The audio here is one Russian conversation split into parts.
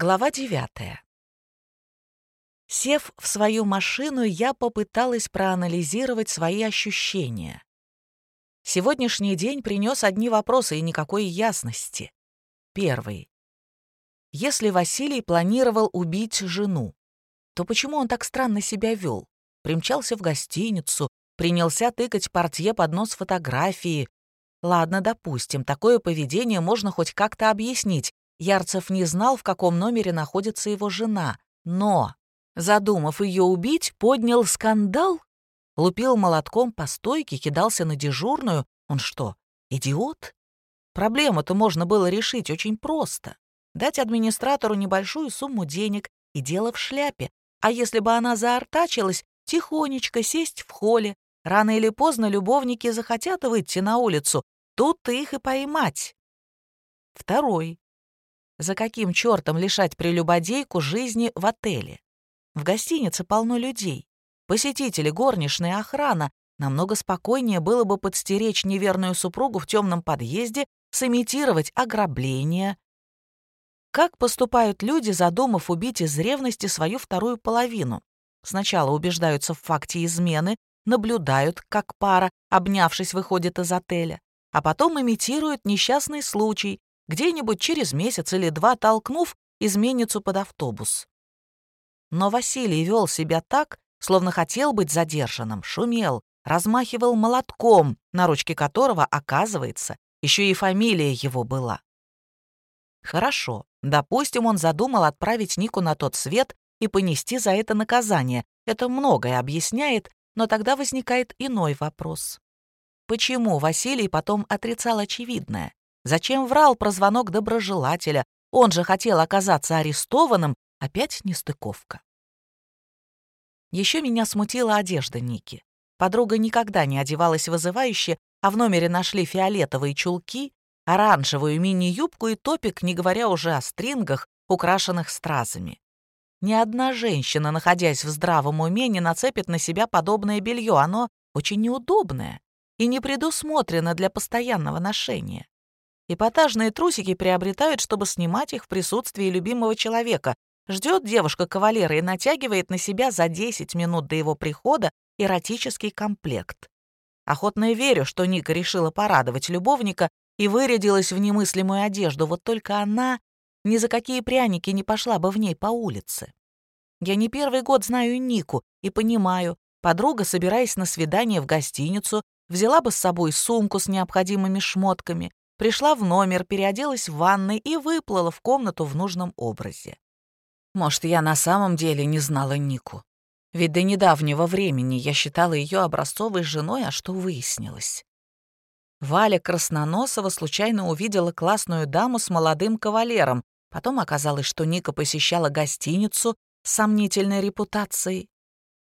Глава девятая. Сев в свою машину, я попыталась проанализировать свои ощущения. Сегодняшний день принес одни вопросы и никакой ясности. Первый. Если Василий планировал убить жену, то почему он так странно себя вел? Примчался в гостиницу, принялся тыкать портье под нос фотографии. Ладно, допустим, такое поведение можно хоть как-то объяснить. Ярцев не знал, в каком номере находится его жена. Но, задумав ее убить, поднял скандал? Лупил молотком по стойке, кидался на дежурную. Он что, идиот? Проблему-то можно было решить очень просто. Дать администратору небольшую сумму денег и дело в шляпе. А если бы она заортачилась, тихонечко сесть в холле. Рано или поздно любовники захотят выйти на улицу. Тут-то их и поймать. Второй. За каким чертом лишать прелюбодейку жизни в отеле? В гостинице полно людей. Посетители, горничная, охрана. Намного спокойнее было бы подстеречь неверную супругу в темном подъезде, сымитировать ограбление. Как поступают люди, задумав убить из ревности свою вторую половину? Сначала убеждаются в факте измены, наблюдают, как пара, обнявшись, выходит из отеля, а потом имитируют несчастный случай, где-нибудь через месяц или два толкнув изменницу под автобус. Но Василий вел себя так, словно хотел быть задержанным, шумел, размахивал молотком, на ручке которого, оказывается, еще и фамилия его была. Хорошо, допустим, он задумал отправить Нику на тот свет и понести за это наказание. Это многое объясняет, но тогда возникает иной вопрос. Почему Василий потом отрицал очевидное? Зачем врал про звонок доброжелателя? Он же хотел оказаться арестованным. Опять нестыковка. Еще меня смутила одежда Ники. Подруга никогда не одевалась вызывающе, а в номере нашли фиолетовые чулки, оранжевую мини-юбку и топик, не говоря уже о стрингах, украшенных стразами. Ни одна женщина, находясь в здравом уме, не нацепит на себя подобное белье. Оно очень неудобное и не предусмотрено для постоянного ношения. Эпатажные трусики приобретают, чтобы снимать их в присутствии любимого человека. Ждет девушка кавалера и натягивает на себя за 10 минут до его прихода эротический комплект. Охотно верю, что Ника решила порадовать любовника и вырядилась в немыслимую одежду, вот только она ни за какие пряники не пошла бы в ней по улице. Я не первый год знаю Нику и понимаю, подруга, собираясь на свидание в гостиницу, взяла бы с собой сумку с необходимыми шмотками, пришла в номер, переоделась в ванной и выплыла в комнату в нужном образе. Может, я на самом деле не знала Нику. Ведь до недавнего времени я считала ее образцовой женой, а что выяснилось? Валя Красноносова случайно увидела классную даму с молодым кавалером. Потом оказалось, что Ника посещала гостиницу с сомнительной репутацией.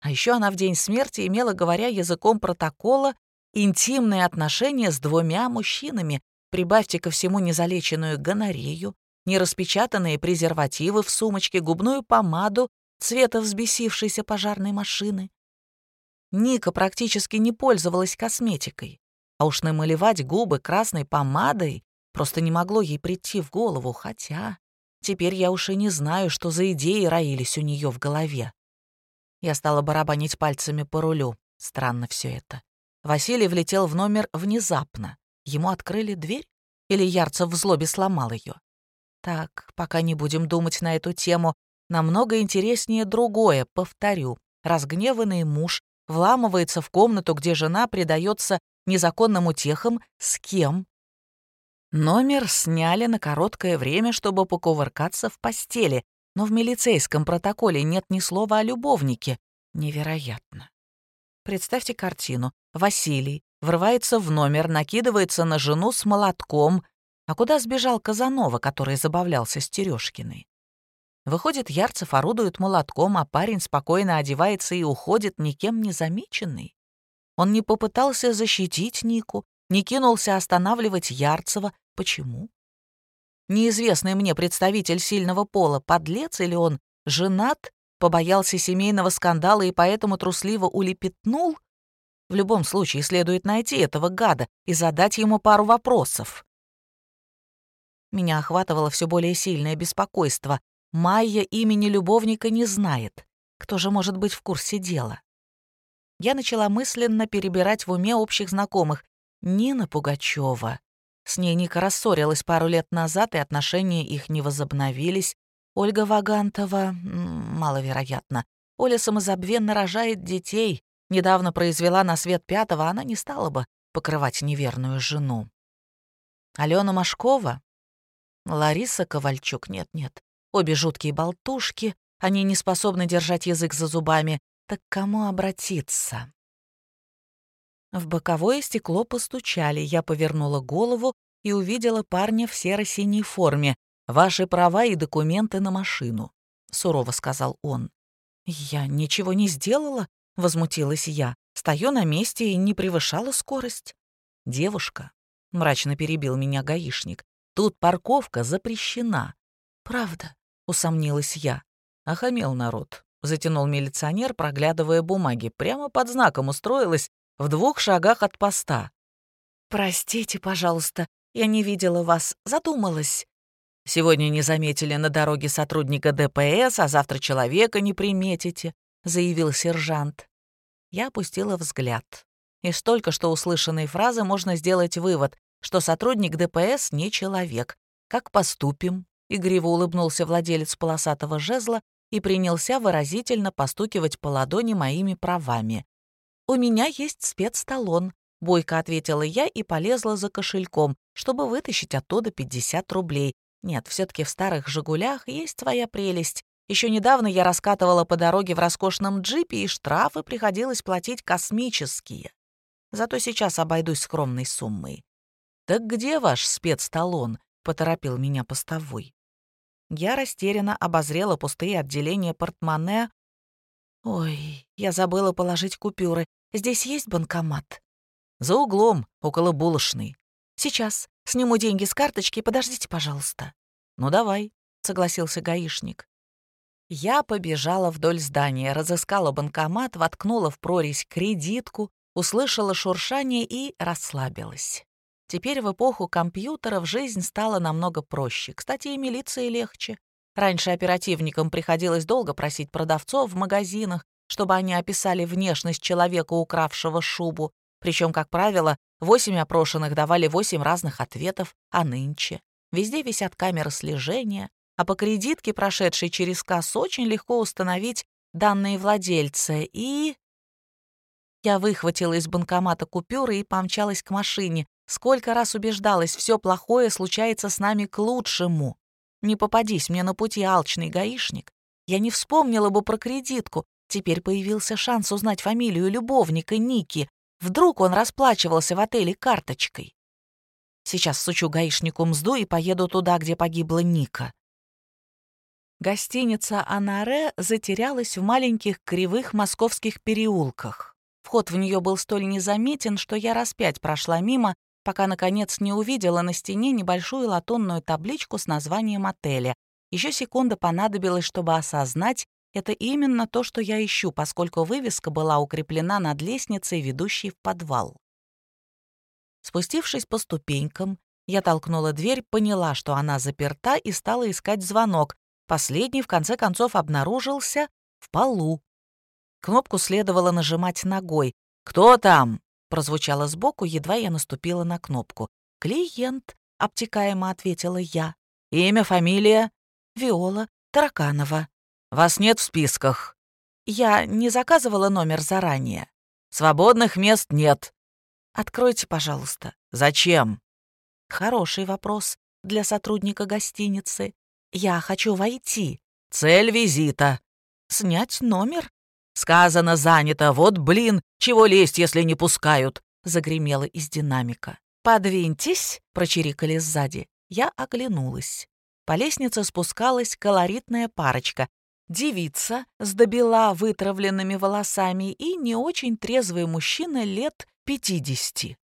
А еще она в день смерти имела, говоря языком протокола, интимные отношения с двумя мужчинами, Прибавьте ко всему незалеченную гонорею, нераспечатанные презервативы в сумочке, губную помаду цвета взбесившейся пожарной машины. Ника практически не пользовалась косметикой, а уж намалевать губы красной помадой просто не могло ей прийти в голову, хотя теперь я уж и не знаю, что за идеи роились у нее в голове. Я стала барабанить пальцами по рулю. Странно все это. Василий влетел в номер внезапно. Ему открыли дверь? Или Ярцев в злобе сломал ее? Так, пока не будем думать на эту тему. Намного интереснее другое, повторю. Разгневанный муж вламывается в комнату, где жена предается незаконным утехам. С кем? Номер сняли на короткое время, чтобы покувыркаться в постели, но в милицейском протоколе нет ни слова о любовнике. Невероятно. Представьте картину. Василий врывается в номер, накидывается на жену с молотком. А куда сбежал Казанова, который забавлялся с Терёшкиной? Выходит, Ярцев орудует молотком, а парень спокойно одевается и уходит, никем не замеченный. Он не попытался защитить Нику, не кинулся останавливать Ярцева. Почему? Неизвестный мне представитель сильного пола, подлец или он женат, побоялся семейного скандала и поэтому трусливо улепетнул — в любом случае следует найти этого гада и задать ему пару вопросов. Меня охватывало все более сильное беспокойство. Майя имени любовника не знает. Кто же может быть в курсе дела? Я начала мысленно перебирать в уме общих знакомых. Нина Пугачева. С ней Ника рассорилась пару лет назад, и отношения их не возобновились. Ольга Вагантова... маловероятно. Оля самозабвенно рожает детей. Недавно произвела на свет пятого, она не стала бы покрывать неверную жену. Алена Машкова? Лариса Ковальчук? Нет-нет. Обе жуткие болтушки. Они не способны держать язык за зубами. Так кому обратиться? В боковое стекло постучали. Я повернула голову и увидела парня в серо-синей форме. «Ваши права и документы на машину», — сурово сказал он. «Я ничего не сделала», — возмутилась я. «Стою на месте и не превышала скорость». «Девушка», — мрачно перебил меня гаишник, — «тут парковка запрещена». «Правда?» — усомнилась я. Охамел народ. Затянул милиционер, проглядывая бумаги. Прямо под знаком устроилась в двух шагах от поста. «Простите, пожалуйста, я не видела вас, задумалась». «Сегодня не заметили на дороге сотрудника ДПС, а завтра человека не приметите», — заявил сержант. Я опустила взгляд. Из только что услышанной фразы можно сделать вывод, что сотрудник ДПС не человек. Как поступим? Игриво улыбнулся владелец полосатого жезла и принялся выразительно постукивать по ладони моими правами. «У меня есть спецталон», — бойко ответила я и полезла за кошельком, чтобы вытащить оттуда 50 рублей. Нет, все таки в старых «Жигулях» есть своя прелесть. Еще недавно я раскатывала по дороге в роскошном джипе, и штрафы приходилось платить космические. Зато сейчас обойдусь скромной суммой. «Так где ваш спецталон?» — поторопил меня постовой. Я растерянно обозрела пустые отделения портмоне. «Ой, я забыла положить купюры. Здесь есть банкомат?» «За углом, около булочной». «Сейчас. Сниму деньги с карточки. Подождите, пожалуйста». «Ну, давай», — согласился гаишник. Я побежала вдоль здания, разыскала банкомат, воткнула в прорезь кредитку, услышала шуршание и расслабилась. Теперь в эпоху компьютеров жизнь стала намного проще. Кстати, и милиции легче. Раньше оперативникам приходилось долго просить продавцов в магазинах, чтобы они описали внешность человека, укравшего шубу. Причем, как правило, восемь опрошенных давали восемь разных ответов, а нынче. Везде висят камеры слежения, а по кредитке, прошедшей через кассу, очень легко установить данные владельца. И... Я выхватила из банкомата купюры и помчалась к машине, Сколько раз убеждалась, все плохое случается с нами к лучшему. Не попадись мне на пути алчный гаишник. Я не вспомнила бы про кредитку. Теперь появился шанс узнать фамилию любовника Ники. Вдруг он расплачивался в отеле карточкой. Сейчас сучу гаишнику мзду и поеду туда, где погибла Ника. Гостиница «Анаре» затерялась в маленьких кривых московских переулках. Вход в нее был столь незаметен, что я раз пять прошла мимо, пока, наконец, не увидела на стене небольшую латунную табличку с названием отеля. Еще секунда понадобилась, чтобы осознать, это именно то, что я ищу, поскольку вывеска была укреплена над лестницей, ведущей в подвал. Спустившись по ступенькам, я толкнула дверь, поняла, что она заперта, и стала искать звонок. Последний, в конце концов, обнаружился в полу. Кнопку следовало нажимать ногой. «Кто там?» прозвучало сбоку, едва я наступила на кнопку. «Клиент», — обтекаемо ответила я. «Имя, фамилия?» «Виола Тараканова». «Вас нет в списках». «Я не заказывала номер заранее». «Свободных мест нет». «Откройте, пожалуйста». «Зачем?» «Хороший вопрос для сотрудника гостиницы. Я хочу войти». «Цель визита». «Снять номер?» «Сказано, занято. Вот блин, чего лезть, если не пускают?» — загремело из динамика. «Подвиньтесь!» — прочирикали сзади. Я оглянулась. По лестнице спускалась колоритная парочка. Девица с добела вытравленными волосами и не очень трезвый мужчина лет пятидесяти.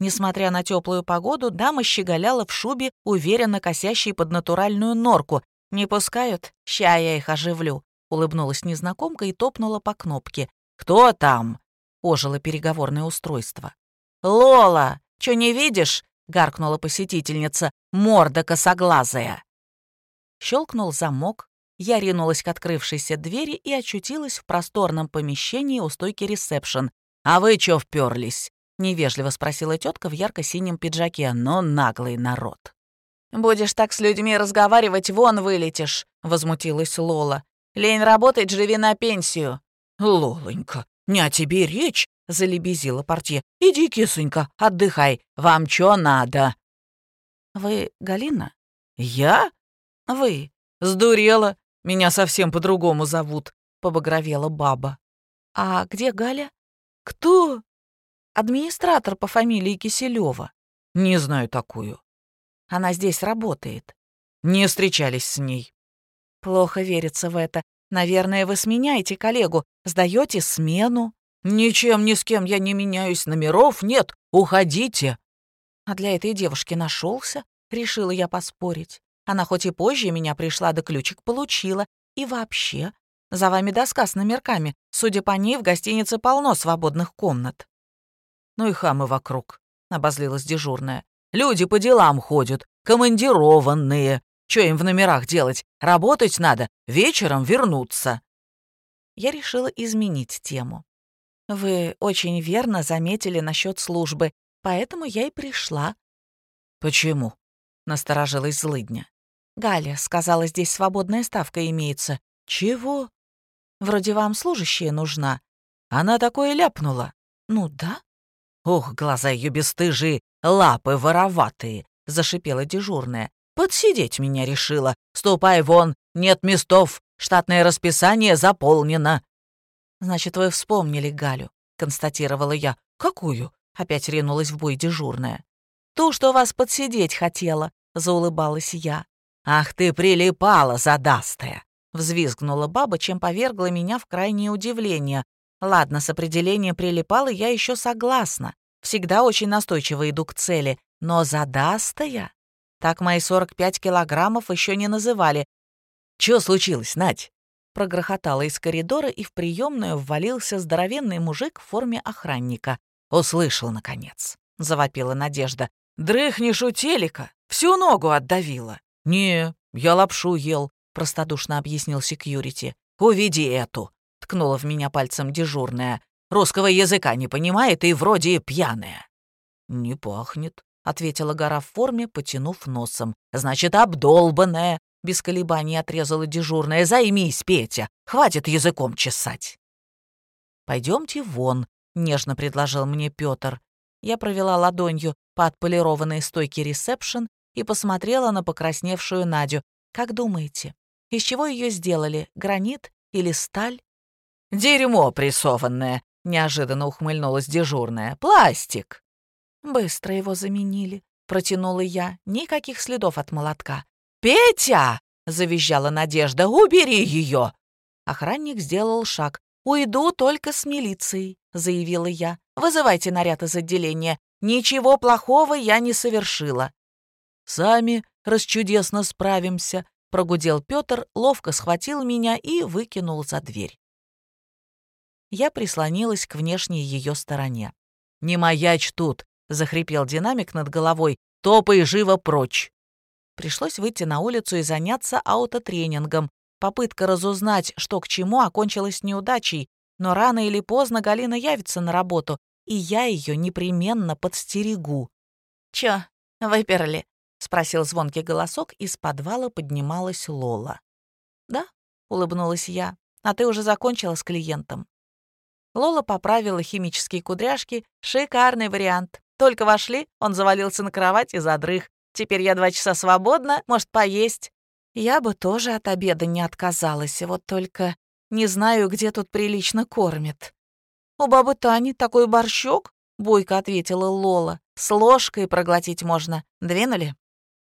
Несмотря на теплую погоду, дама щеголяла в шубе, уверенно косящей под натуральную норку. «Не пускают? Ща я их оживлю. Улыбнулась незнакомка и топнула по кнопке. «Кто там?» — ожило переговорное устройство. «Лола! Чё не видишь?» — гаркнула посетительница. «Морда косоглазая!» Щелкнул замок, Я ринулась к открывшейся двери и очутилась в просторном помещении у стойки ресепшн. «А вы чё впёрлись?» — невежливо спросила тетка в ярко-синем пиджаке, но наглый народ. «Будешь так с людьми разговаривать, вон вылетишь», — возмутилась Лола. «Лень работать, живи на пенсию». «Лолонька, не о тебе речь», — залебезила портье. «Иди, кисонька, отдыхай. Вам чё надо?» «Вы Галина?» «Я?» «Вы». «Сдурела. Меня совсем по-другому зовут», — побагровела баба. «А где Галя?» «Кто?» «Администратор по фамилии Киселева. «Не знаю такую». «Она здесь работает». «Не встречались с ней». «Плохо верится в это. Наверное, вы сменяете коллегу, сдаете смену». «Ничем ни с кем я не меняюсь, номеров нет, уходите». А для этой девушки нашелся, решила я поспорить. Она хоть и позже меня пришла, да ключик получила. И вообще, за вами доска с номерками. Судя по ней, в гостинице полно свободных комнат. Ну и хамы вокруг, обозлилась дежурная. Люди по делам ходят, командированные. Что им в номерах делать? Работать надо, вечером вернуться. Я решила изменить тему. Вы очень верно заметили насчет службы, поэтому я и пришла. Почему? Насторожилась злыдня. Галя сказала, здесь свободная ставка имеется. Чего? Вроде вам служащая нужна. Она такое ляпнула. Ну да. Ох, глаза ее бесстыжие, лапы вороватые, зашипела дежурная. Подсидеть меня решила. Ступай вон, нет местов, штатное расписание заполнено. Значит, вы вспомнили Галю, констатировала я. Какую? Опять ринулась в бой дежурная. Ту, что вас подсидеть хотела, заулыбалась я. «Ах ты прилипала, задастая!» — взвизгнула баба, чем повергла меня в крайнее удивление. Ладно, с определением прилипала я еще согласна. Всегда очень настойчиво иду к цели. Но задастая? Так мои 45 килограммов еще не называли. «Чё случилось, Надь?» Прогрохотала из коридора, и в приемную ввалился здоровенный мужик в форме охранника. «Услышал, наконец», — завопила Надежда. «Дрыхнешь у телека, всю ногу отдавила». «Не, я лапшу ел», — простодушно объяснил секьюрити. «Уведи эту», — ткнула в меня пальцем дежурная. «Русского языка не понимает и вроде пьяная». «Не пахнет», — ответила гора в форме, потянув носом. «Значит, обдолбанная», — без колебаний отрезала дежурная. «Займись, Петя, хватит языком чесать». «Пойдемте вон», — нежно предложил мне Петр. Я провела ладонью по отполированной стойке ресепшн и посмотрела на покрасневшую Надю. «Как думаете, из чего ее сделали, гранит или сталь?» «Дерьмо прессованное», — неожиданно ухмыльнулась дежурная. «Пластик». «Быстро его заменили», — протянула я. Никаких следов от молотка. «Петя!» — завизжала Надежда. «Убери ее!» Охранник сделал шаг. «Уйду только с милицией», — заявила я. «Вызывайте наряд из отделения. Ничего плохого я не совершила». «Сами расчудесно справимся», — прогудел Петр, ловко схватил меня и выкинул за дверь. Я прислонилась к внешней ее стороне. «Не маячь тут!» — захрипел динамик над головой. «Топай живо прочь!» Пришлось выйти на улицу и заняться аутотренингом. Попытка разузнать, что к чему, окончилась неудачей, но рано или поздно Галина явится на работу, и я ее непременно подстерегу. «Чё, выперли?» — спросил звонкий голосок, из подвала поднималась Лола. «Да», — улыбнулась я, — «а ты уже закончила с клиентом». Лола поправила химические кудряшки. «Шикарный вариант. Только вошли, он завалился на кровать и задрых. Теперь я два часа свободна, может, поесть». Я бы тоже от обеда не отказалась, вот только не знаю, где тут прилично кормят. «У бабы Тани такой борщок?» — бойко ответила Лола. «С ложкой проглотить можно. Двинули?»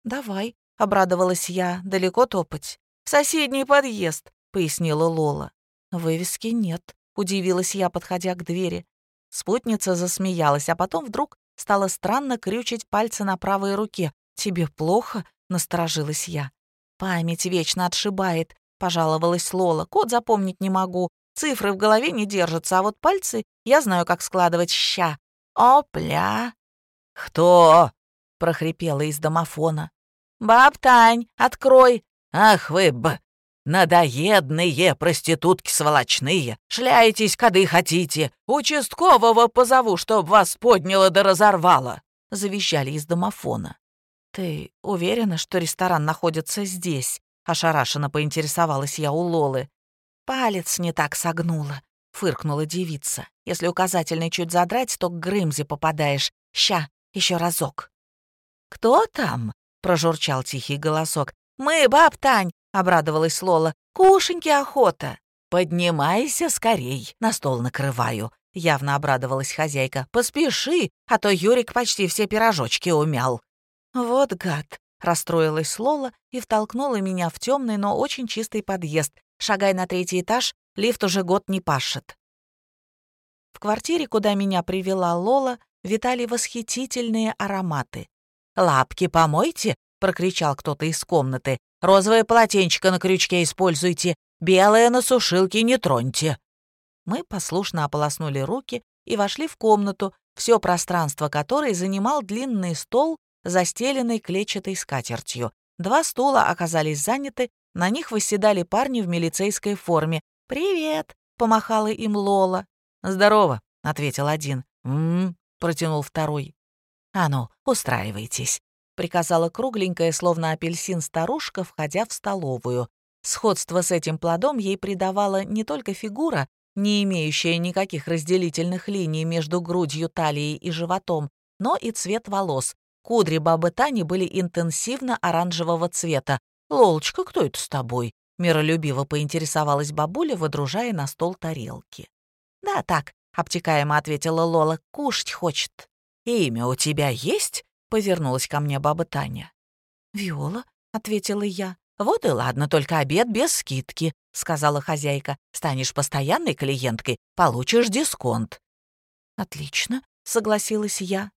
«Давай», — обрадовалась я, — «далеко топать?» «В соседний подъезд», — пояснила Лола. «Вывески нет», — удивилась я, подходя к двери. Спутница засмеялась, а потом вдруг стала странно крючить пальцы на правой руке. «Тебе плохо?» — насторожилась я. «Память вечно отшибает», — пожаловалась Лола. «Код запомнить не могу. Цифры в голове не держатся, а вот пальцы я знаю, как складывать ща. Опля!» «Кто?» — прохрипела из домофона. «Баб Тань, открой!» «Ах вы, б...» Надоедные проститутки сволочные. Шляетесь, кады хотите. Участкового позову, чтоб вас подняло да разорвало!» — завещали из домофона. «Ты уверена, что ресторан находится здесь?» — ошарашенно поинтересовалась я у Лолы. «Палец не так согнула», — фыркнула девица. «Если указательный чуть задрать, то к Грымзе попадаешь. Ща, еще разок». «Кто там?» — прожурчал тихий голосок. «Мы, баб Тань!» — обрадовалась Лола. «Кушеньки охота!» «Поднимайся скорей, на стол накрываю!» — явно обрадовалась хозяйка. «Поспеши, а то Юрик почти все пирожочки умял». «Вот гад!» — расстроилась Лола и втолкнула меня в темный, но очень чистый подъезд. «Шагай на третий этаж, лифт уже год не пашет». В квартире, куда меня привела Лола, витали восхитительные ароматы. «Лапки помойте!» — прокричал кто-то из комнаты. «Розовое полотенчико на крючке используйте, белое на сушилке не троньте». Мы послушно ополоснули руки и вошли в комнату, все пространство которой занимал длинный стол, застеленный клетчатой скатертью. Два стула оказались заняты, на них восседали парни в милицейской форме. «Привет!» — помахала им Лола. «Здорово!» — ответил один. «М-м-м!» протянул второй. «А ну, устраивайтесь», — приказала кругленькая, словно апельсин старушка, входя в столовую. Сходство с этим плодом ей придавала не только фигура, не имеющая никаких разделительных линий между грудью, талией и животом, но и цвет волос. Кудри бабы Тани были интенсивно оранжевого цвета. «Лолочка, кто это с тобой?» — миролюбиво поинтересовалась бабуля, выдружая на стол тарелки. «Да так», — обтекаемо ответила Лола, — «кушать хочет». «Имя у тебя есть?» — повернулась ко мне баба Таня. «Виола», — ответила я. «Вот и ладно, только обед без скидки», — сказала хозяйка. «Станешь постоянной клиенткой, получишь дисконт». «Отлично», — согласилась я.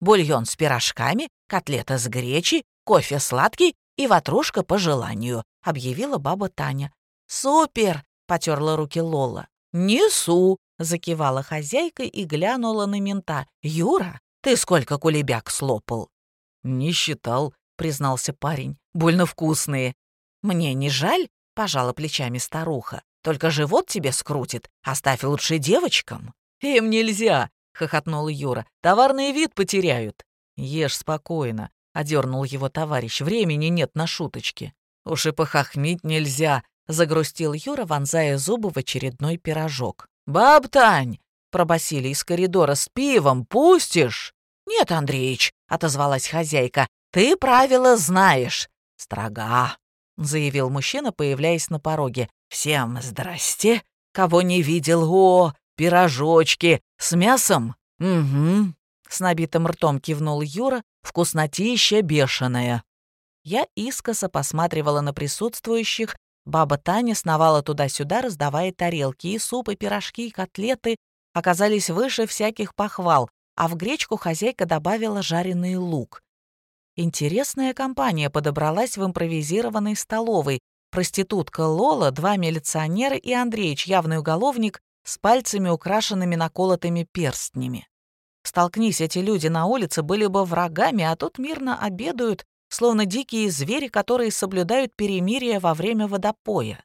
«Бульон с пирожками, котлета с гречей, кофе сладкий и ватрушка по желанию», — объявила баба Таня. «Супер!» — потерла руки Лола. «Несу!» — закивала хозяйка и глянула на мента. «Юра, ты сколько кулебяк слопал?» «Не считал», — признался парень. «Больно вкусные». «Мне не жаль?» — пожала плечами старуха. «Только живот тебе скрутит. Оставь лучше девочкам». «Им нельзя», — хохотнул Юра. «Товарный вид потеряют». «Ешь спокойно», — одернул его товарищ. «Времени нет на шуточки». «Уж и похохмить нельзя», — загрустил Юра, вонзая зубы в очередной пирожок. «Баб Тань!» — пробасили из коридора с пивом. «Пустишь?» «Нет, Андреич», — отозвалась хозяйка. «Ты правила знаешь». «Строга», — заявил мужчина, появляясь на пороге. «Всем здрасте. Кого не видел? О, пирожочки. С мясом?» «Угу». С набитым ртом кивнул Юра. «Вкуснотища бешеная». Я искоса посматривала на присутствующих, Баба Таня сновала туда-сюда, раздавая тарелки, и суп, и пирожки, и котлеты оказались выше всяких похвал, а в гречку хозяйка добавила жареный лук. Интересная компания подобралась в импровизированной столовой. Проститутка Лола, два милиционера и Андреич, явный уголовник, с пальцами, украшенными наколотыми перстнями. Столкнись эти люди на улице, были бы врагами, а тут мирно обедают словно дикие звери, которые соблюдают перемирие во время водопоя.